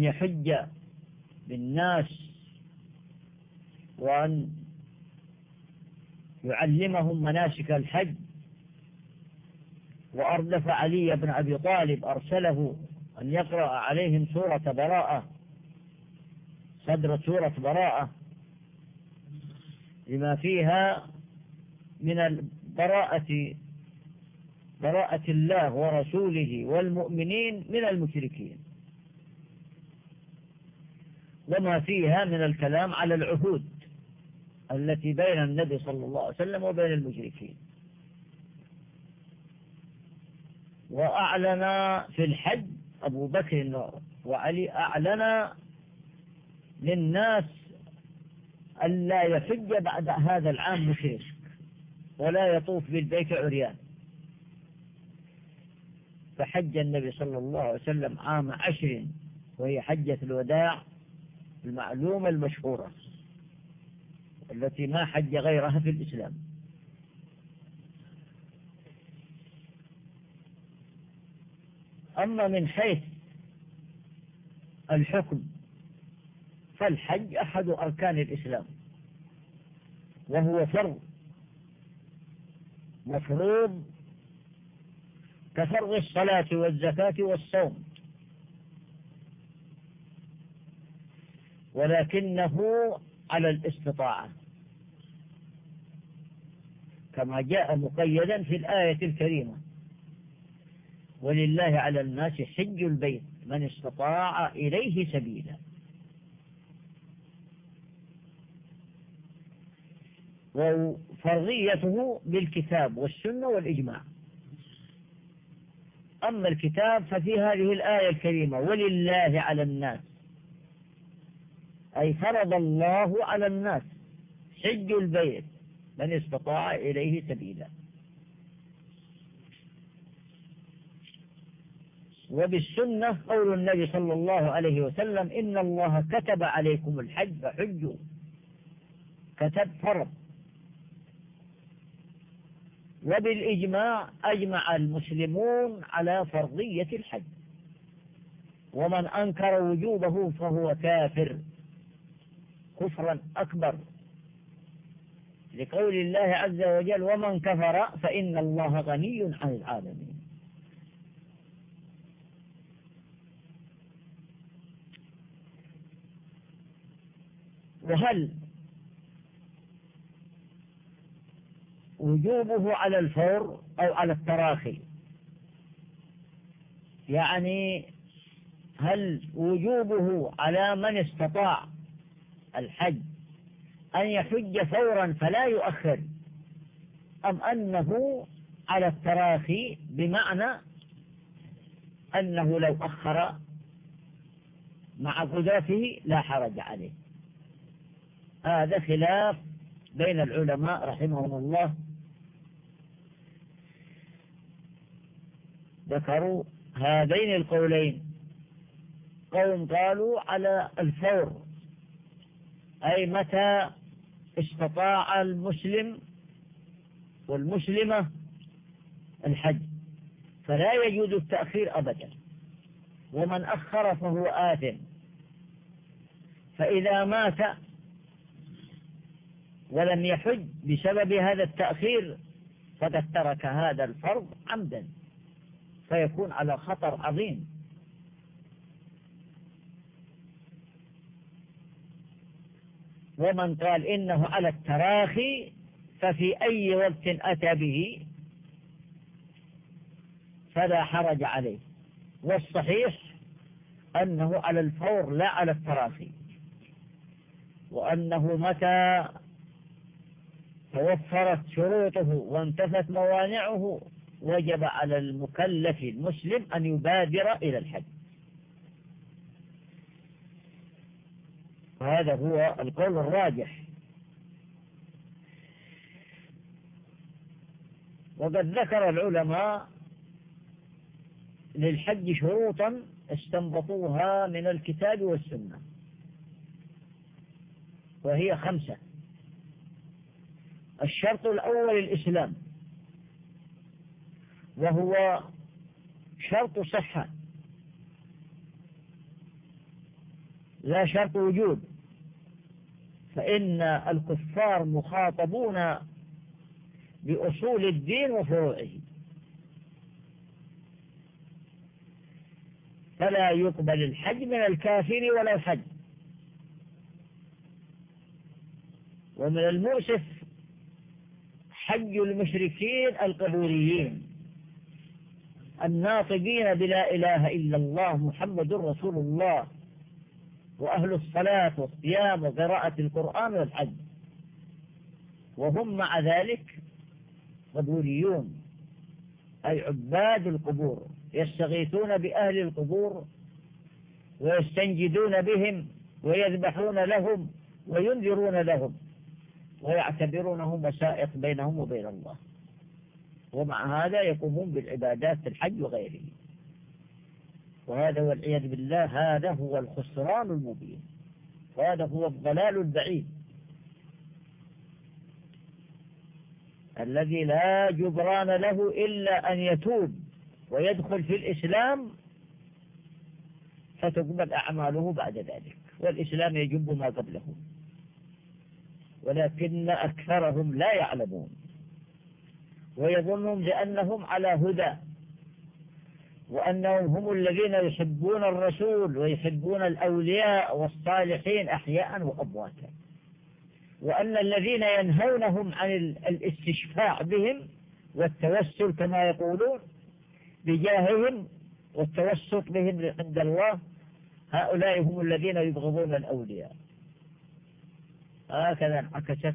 أن يحج بالناس وأن يعلمهم مناسك الحج. وأردف علي بن أبي طالب أرسله أن يقرأ عليهم سورة براءة صدر سورة براءة لما فيها من البراءة براءة الله ورسوله والمؤمنين من المشركين. وما فيها من الكلام على العهود التي بين النبي صلى الله عليه وسلم وبين المشركين. وأعلن في الحج أبو بكر وعلي أعلن للناس ألا يحج بعد هذا العام مشرك ولا يطوف بالبيت عريان. فحج النبي صلى الله عليه وسلم عام عشر وهي حجة الوداع المعلومة المشهورة التي ما حج غيرها في الإسلام. أما من حيث الحكم فالحج أحد أركان الإسلام وهو فرض. مفروض كفرض الصلاة والزكاة والصوم. ولكنه على الاستطاعة. كما جاء مقيدا في الآية الكريمة. ولله على الناس حج البيت من استطاع إليه سبيلا. وفرضيته بالكتاب والسنة والإجماع. أما الكتاب ففي هذه الآية الكريمة ولله على الناس أي فرض الله على الناس. حج البيت من استطاع إليه سبيلا. وبالسنة قول النبي صلى الله عليه وسلم إن الله كتب عليكم الحج فحجوا. كتب فرض. وبالإجماع أجمع المسلمون على فرضية الحج. ومن أنكر وجوبه فهو كافر. كفرا أكبر. لقول الله عز وجل ومن كفر فإن الله غني عن العالمين. وهل وجوبه على الفور أو على التراخي؟ يعني هل وجوبه على من استطاع الحج أن يحج فورا فلا يؤخر أم أنه على التراخي بمعنى أنه لو أخر مع قدرته لا حرج عليه. هذا خلاف بين العلماء رحمهم الله. ذكروا هذين القولين. قوم قالوا على الفور. أي متى استطاع المسلم والمسلمة الحج. فلا يجوز التأخير أبدا. ومن أخر فهو آثم. فإذا مات ولم يحج بسبب هذا التأخير فقد ترك هذا الفرض عمدا. فيكون على خطر عظيم. ومن قال إنه على التراخي ففي أي وقت أتى به فلا حرج عليه. والصحيح أنه على الفور لا على التراخي وأنه متى توفرت شروطه وانتفت موانعه وجب على المكلف المسلم أن يبادر إلى الحج. وهذا هو القول الراجح. وقد ذكر العلماء للحج شروطا استنبطوها من الكتاب والسنة. وهي خمسة. الشرط الأول الإسلام. وهو شرط صحة. لا شرط وجود. فإن الكفار مخاطبون بأصول الدين وفروعه. فلا يقبل الحج من الكافر ولا الحج. ومن المؤسف حج المشركين القبوريين. الناطقين بلا إله إلا الله محمد رسول الله. وأهل الصلاة والصيام وقراءة القرآن والحج. وهم مع ذلك قبوريون أي عباد القبور يستغيثون بأهل القبور ويستنجدون بهم ويذبحون لهم وينذرون لهم ويعتبرونهم وسائط بينهم وبين الله. ومع هذا يقومون بالعبادات في الحج وغيره وهذا والعياذ بالله هذا هو الخسران المبين. وهذا هو الضلال البعيد. الذي لا جبران له إلا أن يتوب ويدخل في الإسلام فتقبل أعماله بعد ذلك. والإسلام يجب ما قبله. ولكن أكثرهم لا يعلمون. ويظنون بأنهم على هدى. وأنهم هم الذين يحبون الرسول ويحبون الأولياء والصالحين أحياء وأمواتا. وأن الذين ينهونهم عن الاستشفاع بهم والتوسل كما يقولون بجاههم والتوسط بهم عند الله هؤلاء هم الذين يبغضون الأولياء. هكذا انعكست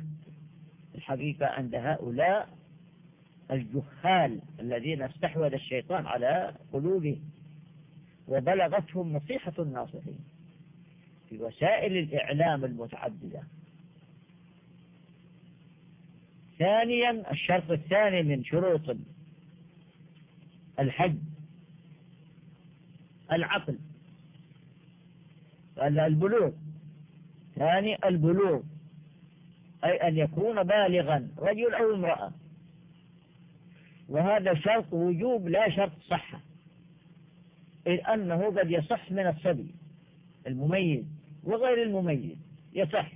الحقيقة عند هؤلاء الجهال الذين استحوذ الشيطان على قلوبهم وبلغتهم نصيحة الناصحين في وسائل الإعلام المتعددة. ثانيا الشرط الثاني من شروط الحج العقل البلوغ. ثاني البلوغ أي أن يكون بالغا رجل أو امرأة. وهذا شرط وجوب لا شرط صحة. إذ أنه قد يصح من الصبي المميز وغير المميز يصح.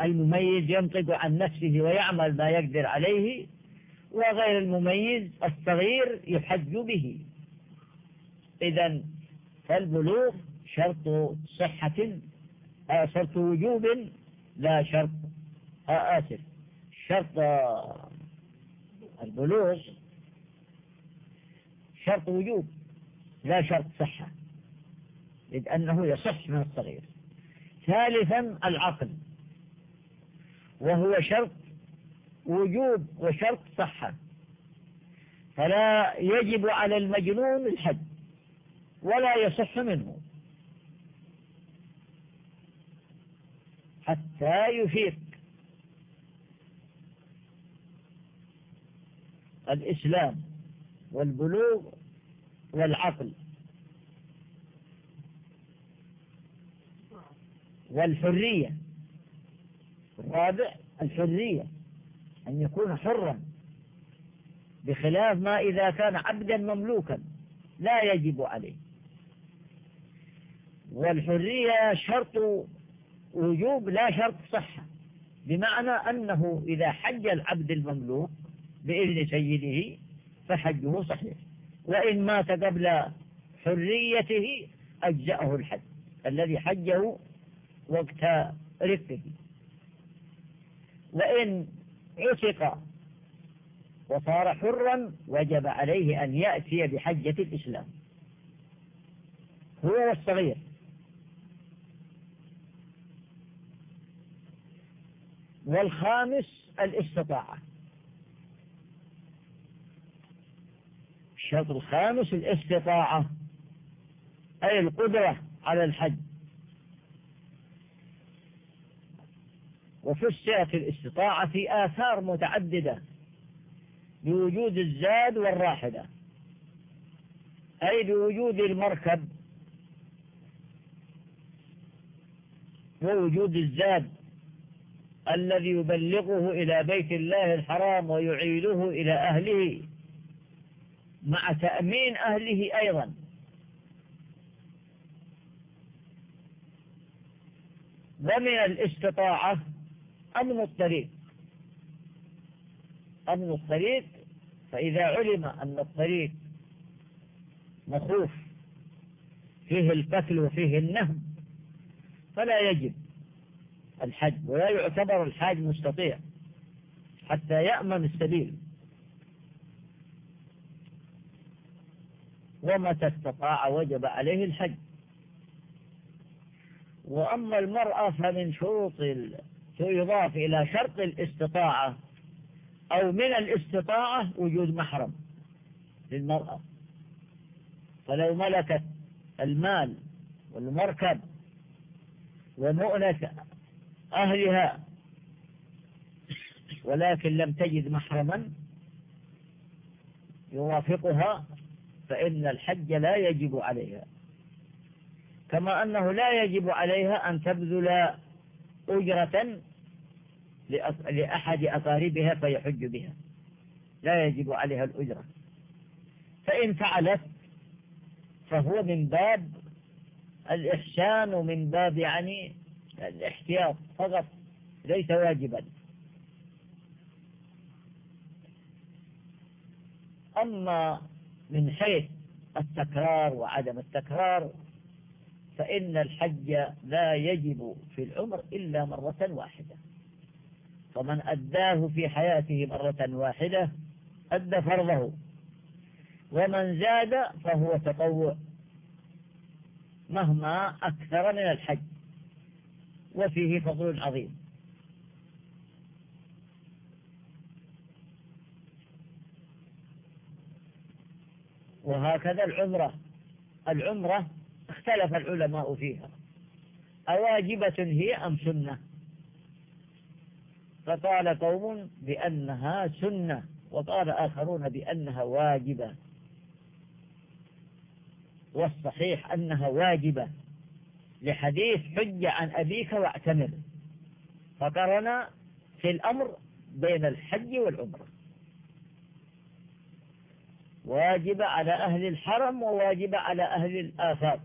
المميز ينطق عن نفسه ويعمل ما يقدر عليه وغير المميز الصغير يحج به. إذا فالبلوغ شرط صحة آه، شرط وجوب لا شرط آه، آسف شرط البلوغ شرط وجوب لا شرط صحة لأنه يصح من الصغير. ثالثا العقل وهو شرط وجوب وشرط صحة. فلا يجب على المجنون الحد ولا يصح منه. حتى يفيق. الإسلام والبلوغ والعقل والحرية. الرابع الحرية أن يكون حرا بخلاف ما إذا كان عبدا مملوكا لا يجب عليه. والحرية شرط وجوب لا شرط صحة بمعنى أنه إذا حج العبد المملوك بإذن سيده فحجه صحيح. وإن مات قبل حريته أجزأه الحج الذي حجه وقت رفه وإن عتق وصار حرا وجب عليه أن يأتي بحجة الإسلام. هو والصغير والخامس الاستطاعة. الشرط الخامس الاستطاعة أي القدرة على الحج. وفسرت الاستطاعة في آثار متعددة بوجود الزاد والراحلة أي بوجود المركب ووجود الزاد الذي يبلغه إلى بيت الله الحرام ويعيده إلى أهله. مع تأمين أهله أيضا. ومن الاستطاعة أمن الطريق. أمن الطريق فإذا علم أن الطريق مخوف فيه القتل وفيه النهم فلا يجب الحج ولا يعتبر الحاج مستطيع حتى يأمن السبيل. ومتى استطاع وجب عليه الحج. وأما المرأة فمن شروط يضاف إلى شرط الاستطاعة أو من الاستطاعة وجود محرم للمرأة. فلو ملكت المال والمركب ومؤنة أهلها ولكن لم تجد محرما يوافقها فإن الحج لا يجب عليها. كما أنه لا يجب عليها أن تبذل أجرة لأحد أقاربها فيحج بها. لا يجب عليها الأجرة. فإن فعلت فهو من باب الإحسان ومن باب يعني الاحتياط فقط ليس واجبا. أما من حيث التكرار وعدم التكرار فإن الحج لا يجب في العمر إلا مرة واحدة. فمن أداه في حياته مرة واحدة أدى فرضه. ومن زاد فهو تطوع مهما أكثر من الحج. وفيه فضل عظيم. وهكذا العمرة. العمرة اختلف العلماء فيها. أواجبة هي أم سنة؟ فقال قوم بأنها سنة وقال آخرون بأنها واجبة. والصحيح أنها واجبة. لحديث حج عن أبيك واعتمر. فقرن في الأمر بين الحج والعمرة. واجب على أهل الحرم وواجب على أهل الآفاق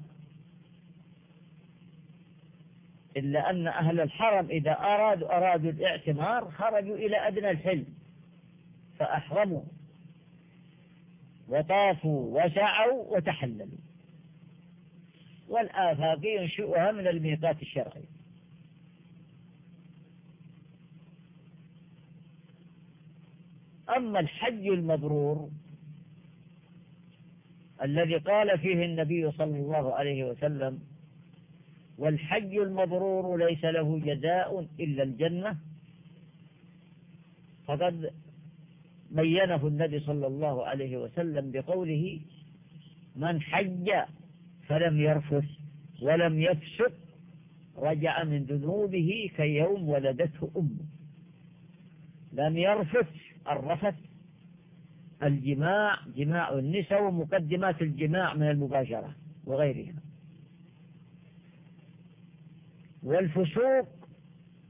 إلا أن أهل الحرم إذا أرادوا أرادوا الاعتمار خرجوا إلى أدنى الحلم فأحرموا. وطافوا وسعوا وتحللوا. والآفاق ينشئها من الميقات الشرعي أما الحج المبرور الذي قال فيه النبي صلى الله عليه وسلم والحج المبرور ليس له جزاء إلا الجنة. فقد بينه النبي صلى الله عليه وسلم بقوله من حج فلم يرفث ولم يفسق رجع من ذنوبه كيوم ولدته أمه. لم يرفث الرفث الجماع جماع النساء ومقدمات الجماع من المباشرة وغيرها. والفسوق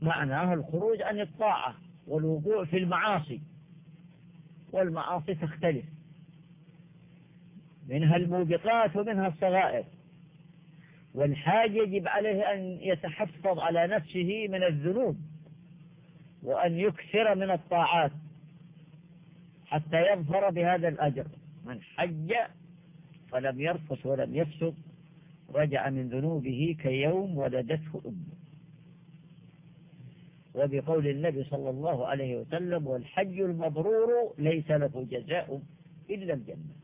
معناه الخروج عن الطاعة والوقوع في المعاصي والمعاصي تختلف. منها الموبقات ومنها الصغائر. والحاج يجب عليه أن يتحفظ على نفسه من الذنوب وأن يكثر من الطاعات. حتى يظفر بهذا الأجر. من حج فلم يرفث ولم يفسق رجع من ذنوبه كيوم ولدته أمه. وبقول النبي صلى الله عليه وسلم والحج المبرور ليس له جزاء إلا الجنة.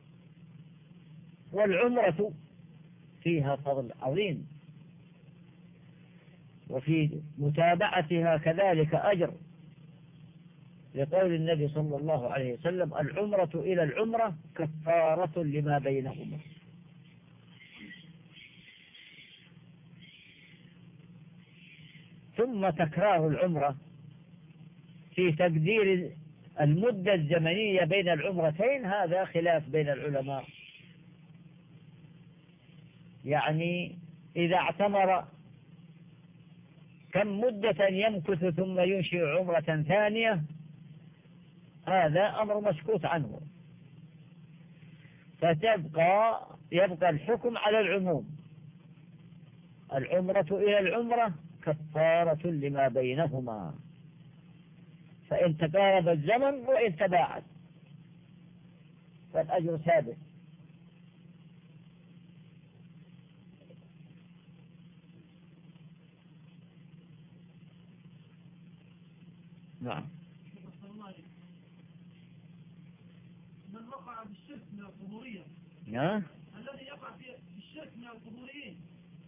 والعمرة فيها فضل عظيم. وفي متابعتها كذلك أجر. لقول النبي صلى الله عليه وسلم العمرة إلى العمرة كفارة لما بينهما. ثم تكرار العمرة في تقدير المدة الزمنية بين العمرتين هذا خلاف بين العلماء. يعني إذا اعتمر كم مدة يمكث ثم ينشئ عمرة ثانية هذا أمر مسكوت عنه. فتبقى يبقى الحكم على العموم. العمرة إلى العمرة كفارة لما بينهما. فإن تقارب الزمن وإن تباعد. فالأجر ثابت. نعم. بالشرك من القبورية نعم الذي يقع في الشرك من القبوريين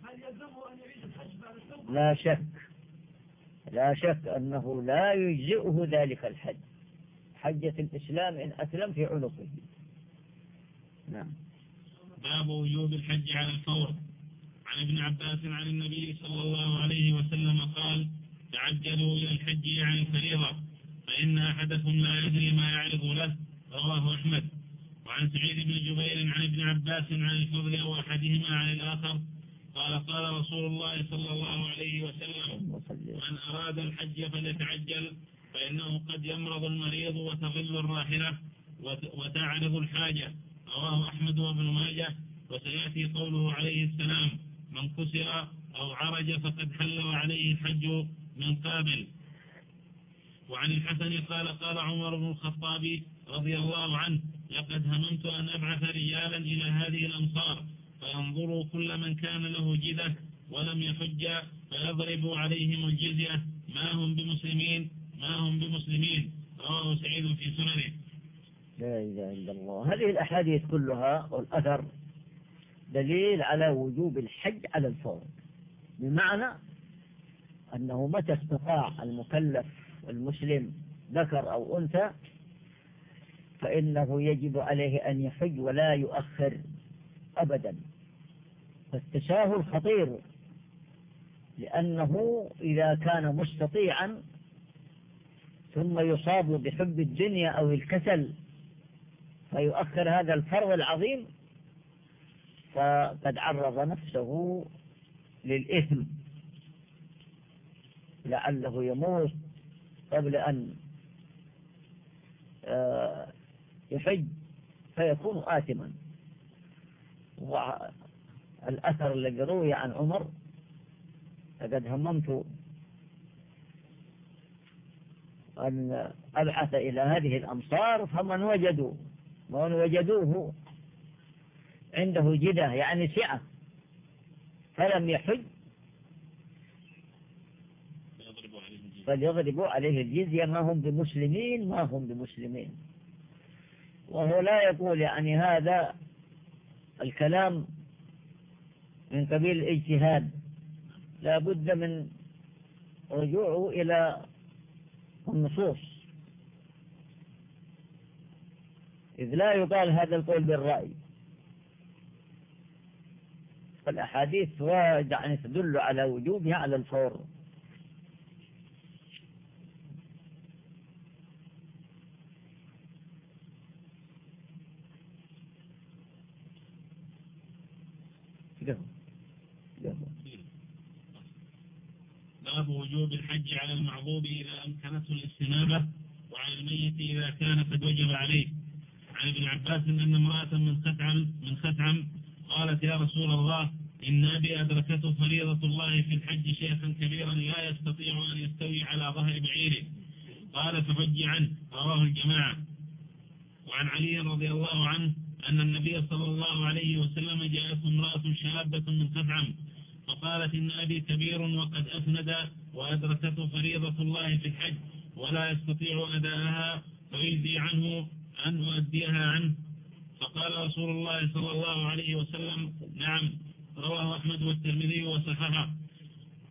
هل يلزمه أن يعيد الحج بعد التوبة؟ لا شك. لا شك أنه لا يجزئه ذلك الحج. حجة الإسلام إن أسلم في عنقه. نعم. باب وجوب الحج على الفور. عن ابن عباس عن النبي صلى الله عليه وسلم قال تعجلوا إلى الحج عن الفريضة فإن أحدكم لا يدري ما يعرض له. رواه أحمد. وعن سعيد بن جبير عن ابن عباس عن الفضل أو أحدهما عن الآخر قال قال رسول الله صلى الله عليه وسلم من أراد الحج فليتعجل فإنه قد يمرض المريض وتغل الراحلة وتعرض الحاجة. رواه أحمد وابن ماجه وسيأتي قوله عليه السلام من كسر أو عرج فقد حل وعليه الحج من قابل وعن الحسن قال قال عمر بن الخطاب رضي الله عنه لقد هممت أن أبعث رجالا إلى هذه الأمصار فينظروا كل من كان له جدة ولم يحج فيضربوا عليهم الجزية. ما هم بمسلمين؟ ما هم بمسلمين؟ رواه سعيد في سننه. لا إله إلا الله. هذه الأحاديث كلها والأثر دليل على وجوب الحج على الفور. بمعنى أنه متى استطاع المكلف المسلم ذكر أو أنثى فإنه يجب عليه أن يحج ولا يؤخر أبدا. فالتساهل خطير لأنه إذا كان مستطيعا ثم يصاب بحب الدنيا أو الكسل فيؤخر هذا الفرض العظيم فقد عرض نفسه للإثم. لعله يموت قبل أن آه، يحج فيكون آثما. والأثر الذي روي عن عمر لقد هممت أن أبحث إلى هذه الأمصار فمن وجدوا من وجدوه عنده جدة يعني سعة فلم يحج فليضربوا عليه الجزية. ما هم بمسلمين؟ ما هم بمسلمين. وهو لا يقول يعني هذا الكلام من قبيل الاجتهاد. لا بد من رجوعه إلى النصوص. إذ لا يقال هذا القول بالرأي. فالأحاديث يعني تدل على وجوبها على الفور. باب وجوب الحج على المعظوم إذا أمكنته الاستنابة وعلى الميت إذا كان قد وجب عليه. عن ابن عباس أن امرأة من ختعم من ختعم قالت يا رسول الله إن أبي أدركته فريضة الله في الحج شيخا كبيرا لا يستطيع أن يستوي على ظهر بعيره. قال فحج عنه. رواه الجماعة. وعن علي رضي الله عنه أن النبي صلى الله عليه وسلم جاءته امرأة شابة من خثعم فقالت إن أبي كبير وقد أفند وأدركته فريضة الله في الحج ولا يستطيع أداءها فيجزي عنه أن أؤديها عنه. فقال رسول الله صلى الله عليه وسلم نعم. رواه أحمد والترمذي وصححه.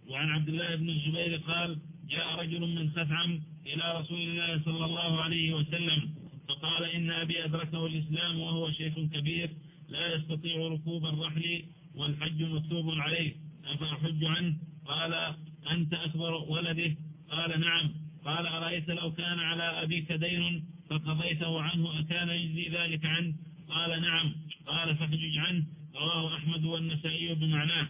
وعن عبد الله بن الزبير قال جاء رجل من خثعم إلى رسول الله صلى الله عليه وسلم فقال إن أبي أدركه الإسلام وهو شيخ كبير لا يستطيع ركوب الرحل والحج مكتوب عليه. أفأحج عنه؟ قال أنت أكبر ولده؟ قال نعم. قال أرأيت لو كان على أبيك دين فقضيته عنه أكان يجزي ذلك عنه؟ قال نعم. قال فاحجج عنه. رواه أحمد والنسائي بمعناه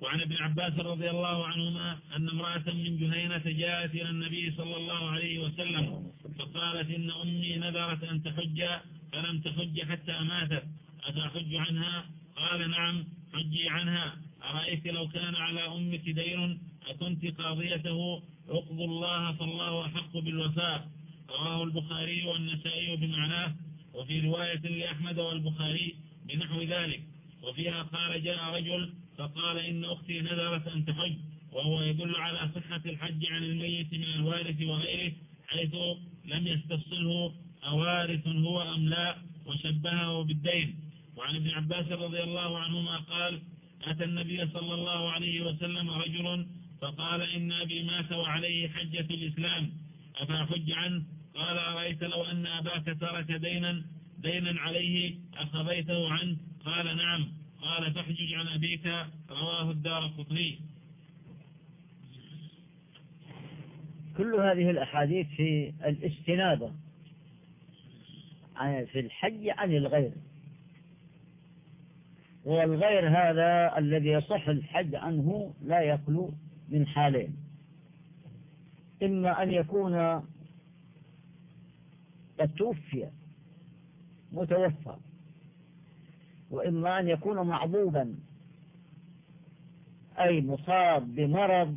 وعن ابن عباس رضي الله عنهما أن امرأة من جهينة جاءت إلى النبي صلى الله عليه وسلم فقالت إن أمي نذرت أن تحج فلم تحج حتى ماتت. أتحج عنها؟ قال نعم حجي عنها. أرأيت لو كان على أمك دين أكنت قاضيته. اقضوا الله فالله أحق بالوفاء. رواه البخاري والنسائي بمعناه. وفي رواية لأحمد والبخاري بنحو ذلك. وفيها قال جاء رجل فقال إن أختي نذرت أن تحج. وهو يدل على صحة الحج عن الميت من الوارث وغيره حيث لم يستفصله أوارث هو أم لا وشبهه بالدين. وعن ابن عباس رضي الله عنهما قال أتى النبي صلى الله عليه وسلم رجل فقال إن أبي مات وعليه حجة الإسلام. أفأحج عنه؟ قال أرأيت لو أن أباك ترك دينا دينا عليه أخذيته عنه؟ قال نعم. قال فاحجج عن أبيك. رواه الدار قطني. كل هذه الأحاديث في الاستنابة في الحج عن الغير. والغير هذا الذي يصح الحج عنه لا يخلو من حالين. إما أن يكون قد توفي متوفى وإما أن يكون معضوبا أي مصاب بمرض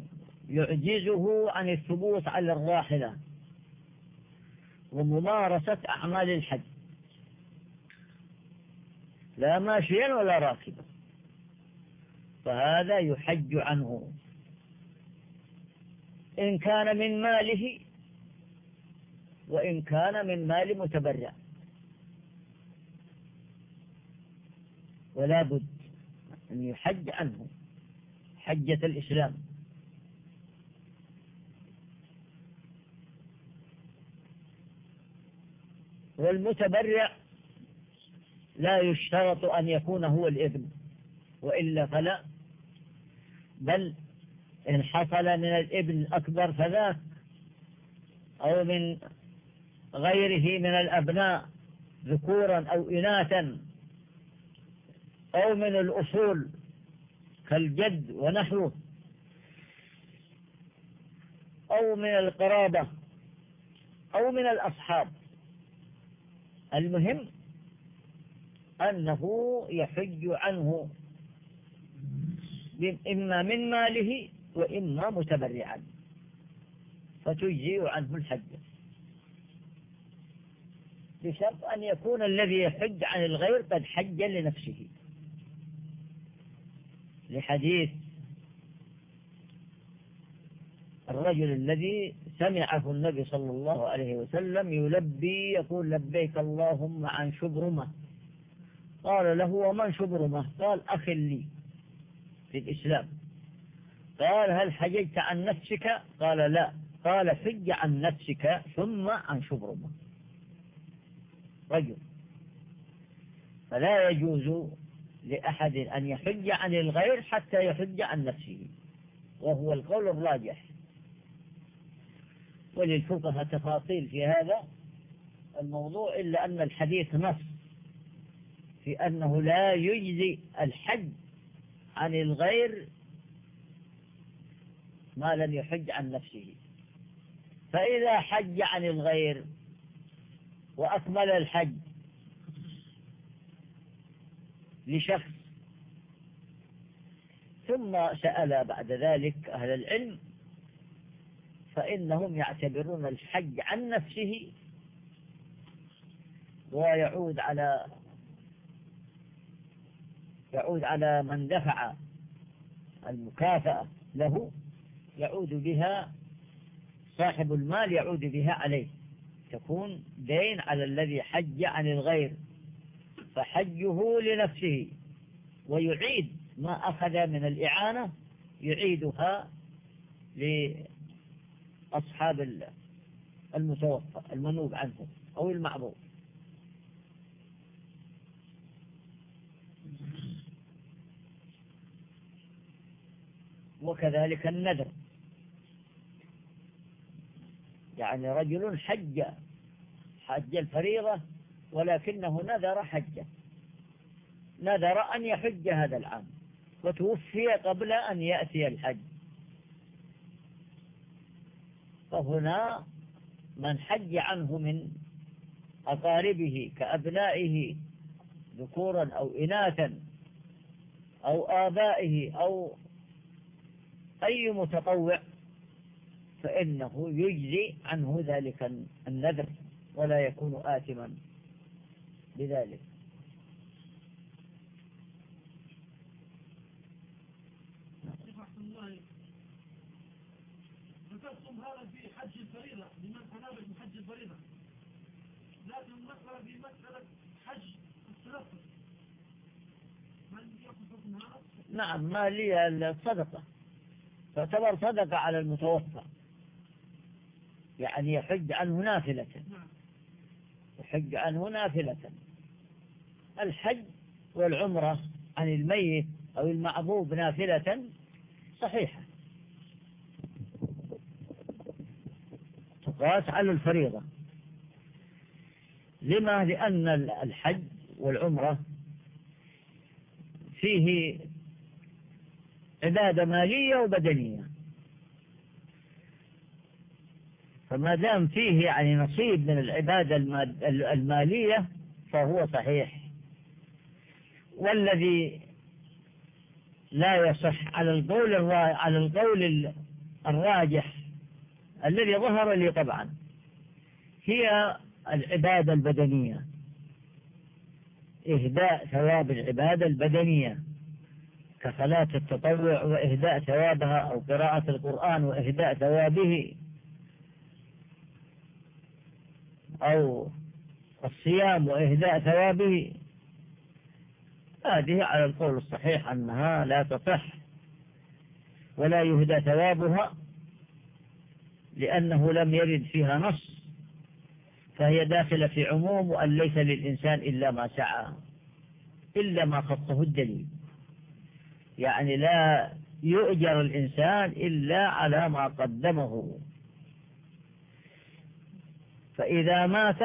يعجزه عن الثبوت على الراحلة. وممارسة أعمال الحج. لا ماشيا ولا راكبا. فهذا يحج عنه. إن كان من ماله وإن كان من مال متبرع. ولا بد أن يحج عنه. حجة الإسلام. والمتبرع لا يشترط أن يكون هو الإبن وإلا فلا. بل إن حصل من الإبن الأكبر فذاك أو من غيره من الأبناء ذكورا أو إناثا أو من الأصول كالجد ونحوه أو من القرابة أو من الأصحاب. المهم أنه يحج عنه. إما من ماله وإما متبرعا. فتجزئ عنه الحج. بشرط أن يكون الذي يحج عن الغير قد حج لنفسه. لحديث الرجل الذي سمعه النبي صلى الله عليه وسلم يلبي يقول لبيك اللهم عن شبرمة. قال له ومن شبرمة قال أخ لي في الإسلام. قال هل حججت عن نفسك؟ قال لا. قال حج عن نفسك ثم عن شبرمة رجل. فلا يجوز لأحد أن يحج عن الغير حتى يحج عن نفسه. وهو القول الراجح. وللفقهاء تفاصيل في هذا الموضوع إلا أن الحديث نص. في أنه لا يجزي الحج عن الغير ما لم يحج عن نفسه. فإذا حج عن الغير وأكمل الحج لشخص ثم سأل بعد ذلك أهل العلم فإنهم يعتبرون الحج عن نفسه ويعود على يعود على من دفع المكافأة له يعود بها صاحب المال يعود بها عليه. تكون دين على الذي حج عن الغير فحجه لنفسه. ويعيد ما أخذ من الإعانة يعيدها لأصحاب المتوفى المنوب عنه أو المعروف وكذلك النذر. يعني رجل حج حج الفريضة ولكنه نذر حجه. نذر أن يحج هذا العام وتوفي قبل أن يأتي الحج. فهنا من حج عنه من أقاربه كأبنائه ذكورا أو إناثا أو آبائه أو أي متطوع فإنه يجزي عنه ذلك النذر ولا يكون آثما بذلك ذكرتم هذا في حج الفريضة لمن من حج الفريضة لكن في مسألة حج حكم هذا؟ نعم ما لي الصدقة تعتبر صدقة على المتوفى. يعني يحج عنه نافلة. يحج عنه نافلة. الحج والعمرة عن الميت أو المعبوب نافلة صحيحة. تقاس على الفريضة. لما؟ لأن الحج والعمرة فيه عبادة مالية وبدنية. فما دام فيه يعني نصيب من العبادة المالية فهو صحيح. والذي لا يصح على القول على القول الراجح الذي ظهر لي طبعا هي العبادة البدنية. إهداء ثواب العبادة البدنية. كصلاة التطوع وإهداء ثوابها أو قراءة القرآن وإهداء ثوابه أو الصيام وإهداء ثوابه. هذه على القول الصحيح أنها لا تصح ولا يهدى ثوابها لأنه لم يرد فيها نص فهي داخلة في عموم وأن ليس للإنسان إلا ما سعى إلا ما خصه الدليل. يعني لا يؤجر الإنسان إلا على ما قدمه. فإذا مات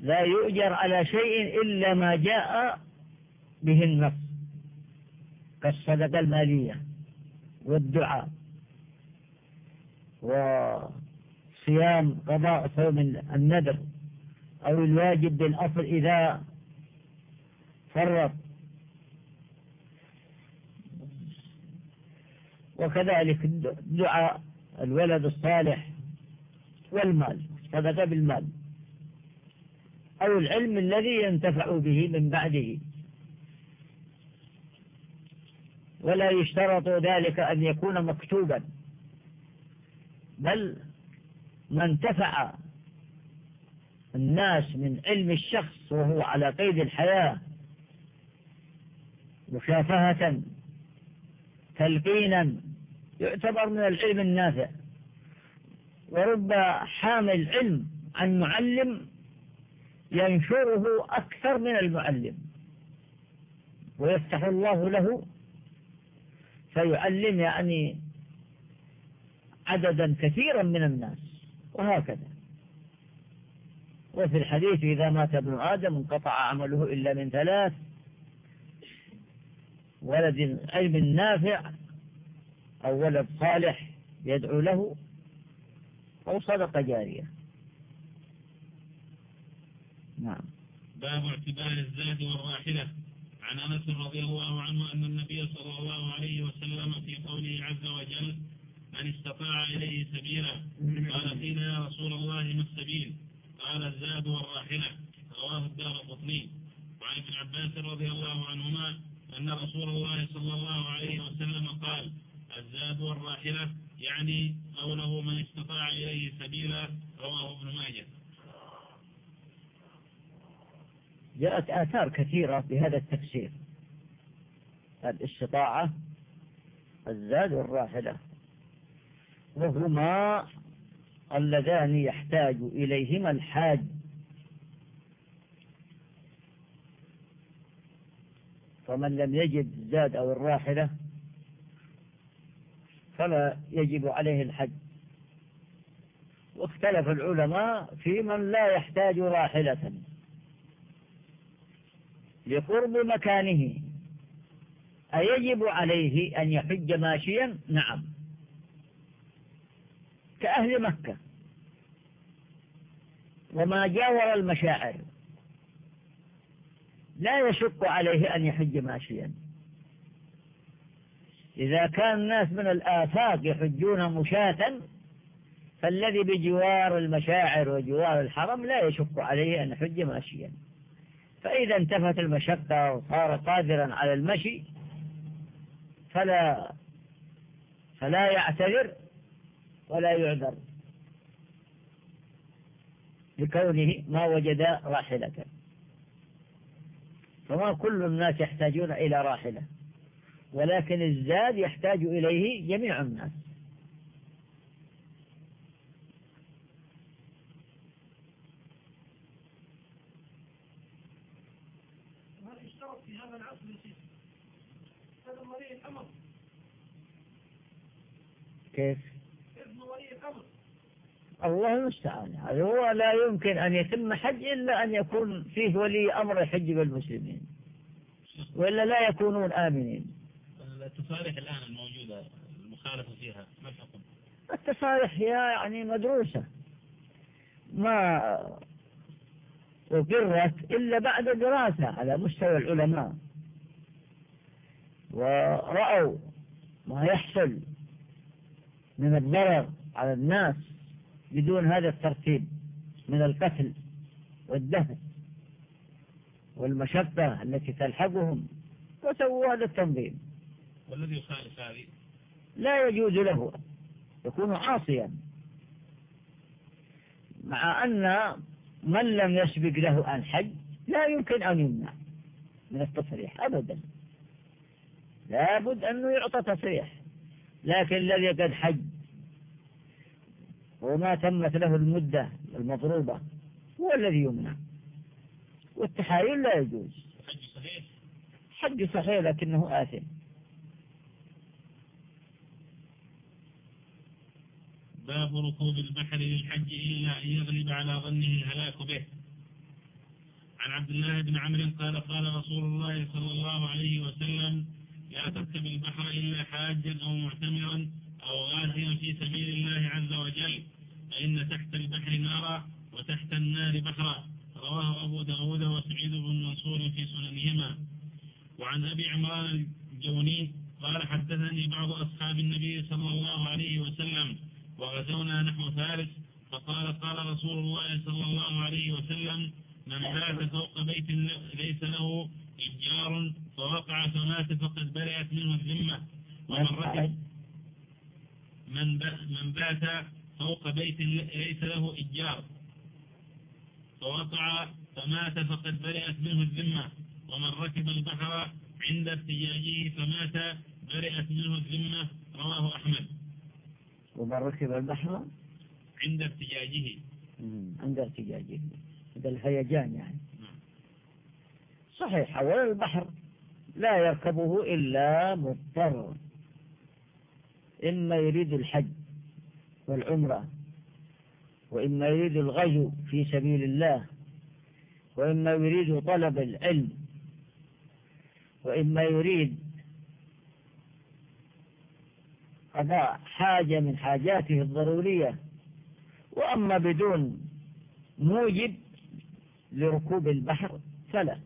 لا يؤجر على شيء إلا ما جاء به النص كالصدقة المالية والدعاء وصيام قضاء صوم النذر أو الواجب بالأصل إذا فرط. وكذلك دعاء الولد الصالح والمال صدقة بالمال أو العلم الذي ينتفع به من بعده. ولا يشترط ذلك أن يكون مكتوبا بل ما انتفع الناس من علم الشخص وهو على قيد الحياة مشافهة تلقينا يعتبر من العلم النافع. ورب حامل علم عن معلم ينشره أكثر من المعلم. ويفتح الله له فيعلم يعني عددا كثيرا من الناس. وهكذا. وفي الحديث إذا مات ابن آدم انقطع عمله إلا من ثلاث ولد علم نافع أو ولد صالح يدعو له أو صدقة جارية. نعم. باب اعتبار الزاد والراحلة. عن أنس رضي الله عنه أن النبي صلى الله عليه وسلم في قوله عز وجل من استطاع إليه سبيلا قال قيل يا رسول الله ما السبيل؟ قال الزاد والراحلة. رواه الدار قطني. وعن ابن عباس رضي الله عنهما أن رسول الله صلى الله عليه وسلم قال الزاد والراحلة يعني قوله من استطاع إليه سبيلا رواه ابن ماجه. جاءت آثار كثيرة بهذا التفسير. الاستطاعة الزاد والراحلة. وهما اللذان يحتاج إليهما الحاج. فمن لم يجد الزاد أو الراحلة فلا يجب عليه الحج. واختلف العلماء في من لا يحتاج راحلة لقرب مكانه. أيجب عليه أن يحج ماشيا؟ نعم. كأهل مكة. وما جاور المشاعر. لا يشق عليه أن يحج ماشيا. إذا كان الناس من الآفاق يحجون مشاة فالذي بجوار المشاعر وجوار الحرم لا يشق عليه أن يحج ماشيا. فإذا انتفت المشقة وصار قادرا على المشي فلا فلا يعتذر ولا يعذر لكونه ما وجد راحلة. فما كل الناس يحتاجون إلى راحلة. ولكن الزاد يحتاج إليه جميع الناس. هل اشترط في هذا العصر يا هذا ولي الأمر. كيف؟ ابن ولي الأمر؟ الله المستعان. هو لا يمكن أن يتم حج إلا أن يكون فيه ولي أمر يحج بالمسلمين. وإلا لا يكونون آمنين. التصاريح الآن الموجودة المخالفة فيها ما الحكم؟ التصاريح هي يعني مدروسة. ما أقرت إلا بعد دراسة على مستوى العلماء. ورأوا ما يحصل من الضرر على الناس بدون هذا الترتيب من القتل والدهن والمشقة التي تلحقهم. وسووا هذا التنظيم. والذي يخالف هذه؟ لا يجوز له. يكون عاصيا. مع أن من لم يسبق له أن حج لا يمكن أن يمنع من التصريح أبدا. لابد أنه يعطى تصريح. لكن الذي قد حج. وما تمت له المدة المضروبة هو الذي يمنع. والتحايل لا يجوز. حج صحيح؟ حج صحيح لكنه آثم. باب ركوب البحر للحج إلا أن يغلب على ظنه الهلاك به. عن عبد الله بن عمرو قال قال رسول الله صلى الله عليه وسلم لا تركب البحر إلا حاجا أو معتمرا أو غازيا في سبيل الله عز وجل فإن تحت البحر نارا وتحت النار بحرا. رواه أبو داود وسعيد بن منصور في سننهما. وعن أبي عمران الجوني قال حدثني بعض أصحاب النبي صلى الله عليه وسلم وغزونا نحو فارس فقال قال رسول الله صلى الله عليه وسلم من بات فوق بيت ليس له إجار فوقع فمات فقد برئت منه الذمة. ومن ركب من من بات فوق بيت ليس له إجار فوقع فمات فقد برئت منه الذمة. ومن ركب البحر عند ارتجاجه فمات برئت منه الذمة رواه أحمد. ومن ركب البحر عند ارتجاجه. عند ارتجاجه. عند الهيجان يعني. نعم. صحيح أولا البحر لا يركبه إلا مضطر. إما يريد الحج والعمرة وإما يريد الغزو في سبيل الله وإما يريد طلب العلم وإما يريد قضاء حاجة من حاجاته الضرورية. وأما بدون موجب لركوب البحر فلا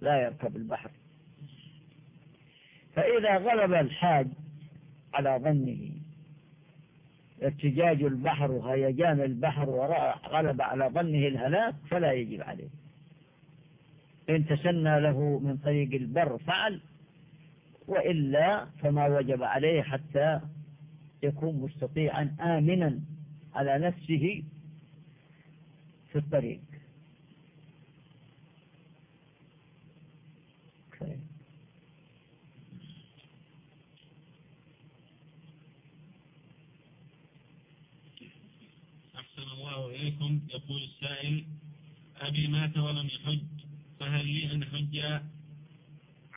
لا يركب البحر. فإذا غلب الحاج على ظنه ارتجاج البحر وهيجان البحر وغلب على ظنه الهلاك فلا يجب عليه. إن تسنى له من طريق البر فعل وإلا فما وجب عليه حتى يكون مستطيعا آمنا على نفسه في الطريق. أحسن الله إليكم. يقول السائل أبي مات ولم يحج فهل لي أن حج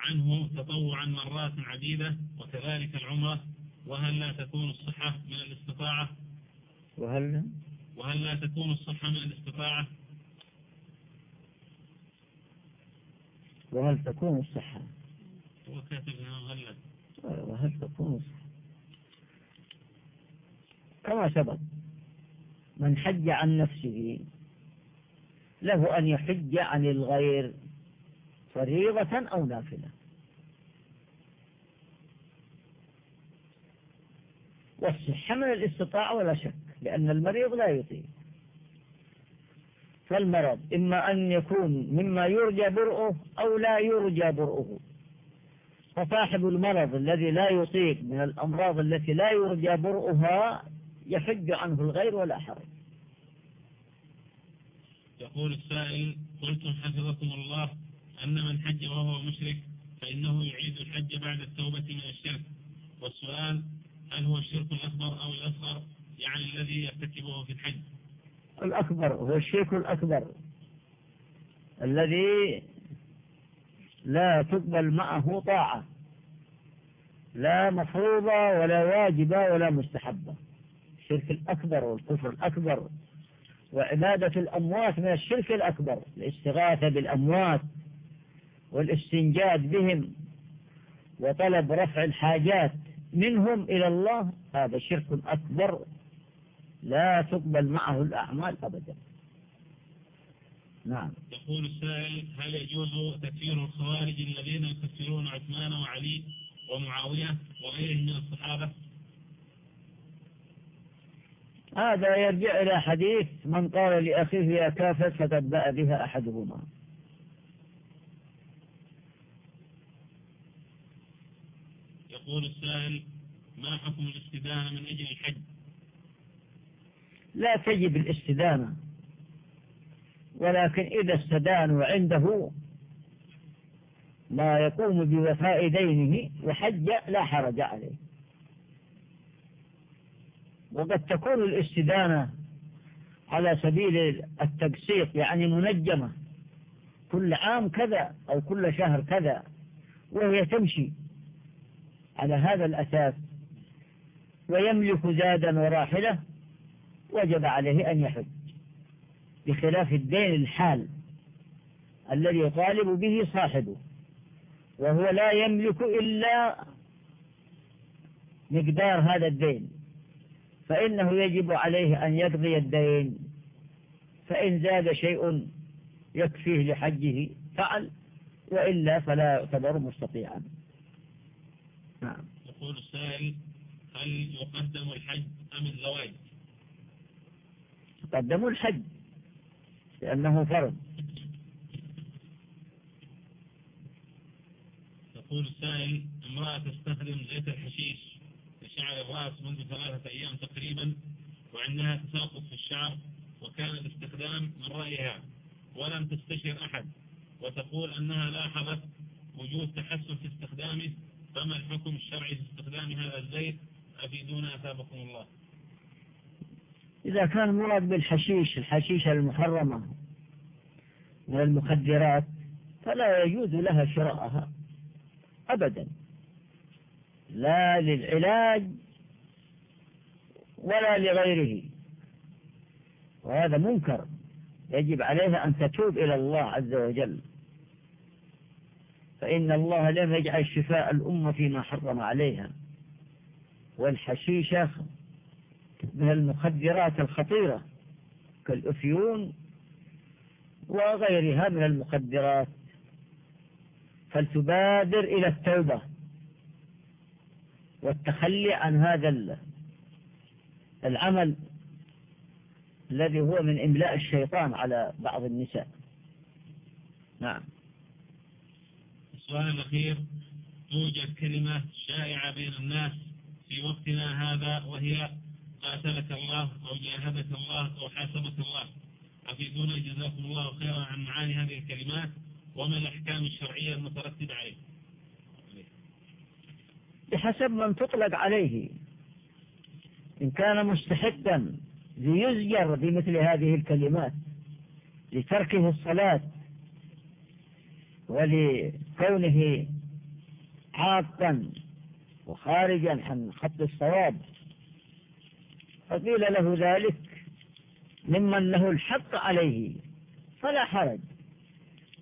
عنه تطوعا مرات عديدة وكذلك العمرة. وهل لا تكون الصحة من الاستطاعة؟ وهل وهل لا تكون الصحة من الاستطاعة؟ وهل تكون الصحة؟ هو كاتب هل وهل تكون الصحة؟ كما سبق من حج عن نفسه له أن يحج عن الغير فريضة أو نافلة. والصحة من الاستطاعة ولا شك لأن المريض لا يطيق فالمرض إما أن يكون مما يرجى برؤه أو لا يرجى برؤه. فصاحب المرض الذي لا يطيق من الأمراض التي لا يرجى برؤها يحج عنه الغير ولا حرج. يقول السائل قلتم حفظكم الله أن من حج وهو مشرك فإنه يعيد الحج بعد التوبة من الشرك. والسؤال هل هو الشرك الأكبر أو الأصغر؟ يعني الذي يرتكبه في الحج. الأكبر هو الشرك الأكبر. الذي لا تقبل معه طاعة. لا مفروضة ولا واجبة ولا مستحبة. الشرك الأكبر والكفر الأكبر. وعبادة الأموات من الشرك الأكبر. الاستغاثة بالأموات. والاستنجاد بهم وطلب رفع الحاجات منهم إلى الله هذا شرك أكبر لا تقبل معه الأعمال أبدا. نعم. يقول السائل هل يجوز تكفير الخوارج الذين يكفرون عثمان وعلي ومعاوية وغيرهم من الصحابة؟ هذا يرجع إلى حديث من قال لأخيه يا كافر فقد باء بها أحدهما. يقول السائل ما حكم الاستدانة من أجل الحج؟ لا تجب الاستدانة ولكن إذا استدان وعنده ما يقوم بوفاء دينه وحج لا حرج عليه. وقد تكون الاستدانة على سبيل التقسيط يعني منجمة كل عام كذا أو كل شهر كذا وهي تمشي. على هذا الأساس ويملك زادا وراحلة وجب عليه أن يحج بخلاف الدين الحال الذي يطالب به صاحبه وهو لا يملك إلا مقدار هذا الدين. فإنه يجب عليه أن يقضي الدين. فإن زاد شيء يكفيه لحجه فعل وإلا فلا يعتبر مستطيعا. نعم. يقول السائل هل يقدم الحج أم الزواج؟ يقدم الحج لأنه فرض. يقول السائل امرأة تستخدم زيت الحشيش لشعر الرأس منذ ثلاثة أيام تقريبا وعندها تساقط في الشعر وكان الاستخدام من رأيها ولم تستشر أحد وتقول أنها لاحظت وجود تحسن في استخدامه فما الحكم الشرعي في استخدام هذا الزيت؟ أفيدونا أثابكم الله. إذا كان مراد بالحشيش الحشيشة المحرمة من المخدرات فلا يجوز لها شراءها أبدا. لا للعلاج ولا لغيره. وهذا منكر. يجب عليها أن تتوب إلى الله عز وجل. فإن الله لم يجعل شفاء الأمة فيما حرم عليها. والحشيشة من المخدرات الخطيرة كالأفيون وغيرها من المخدرات. فلتبادر إلى التوبة والتخلي عن هذا العمل الذي هو من إملاء الشيطان على بعض النساء. نعم. السؤال الأخير توجد كلمة شائعة بين الناس في وقتنا هذا وهي قاتلك الله أو جاهدك الله أو حاسبك الله. أفيدونا جزاكم الله خيرا عن معاني هذه الكلمات وما الأحكام الشرعية المترتبة عليه. بحسب من تطلق عليه. إن كان مستحقا ليزجر بمثل هذه الكلمات لتركه الصلاة ولكونه عاقا وخارجا عن خط الصواب. فقيل له ذلك ممن له الحق عليه فلا حرج.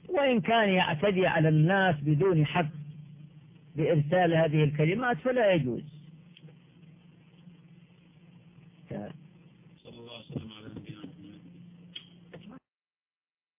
وإن كان يعتدي على الناس بدون حق بإرسال هذه الكلمات فلا يجوز.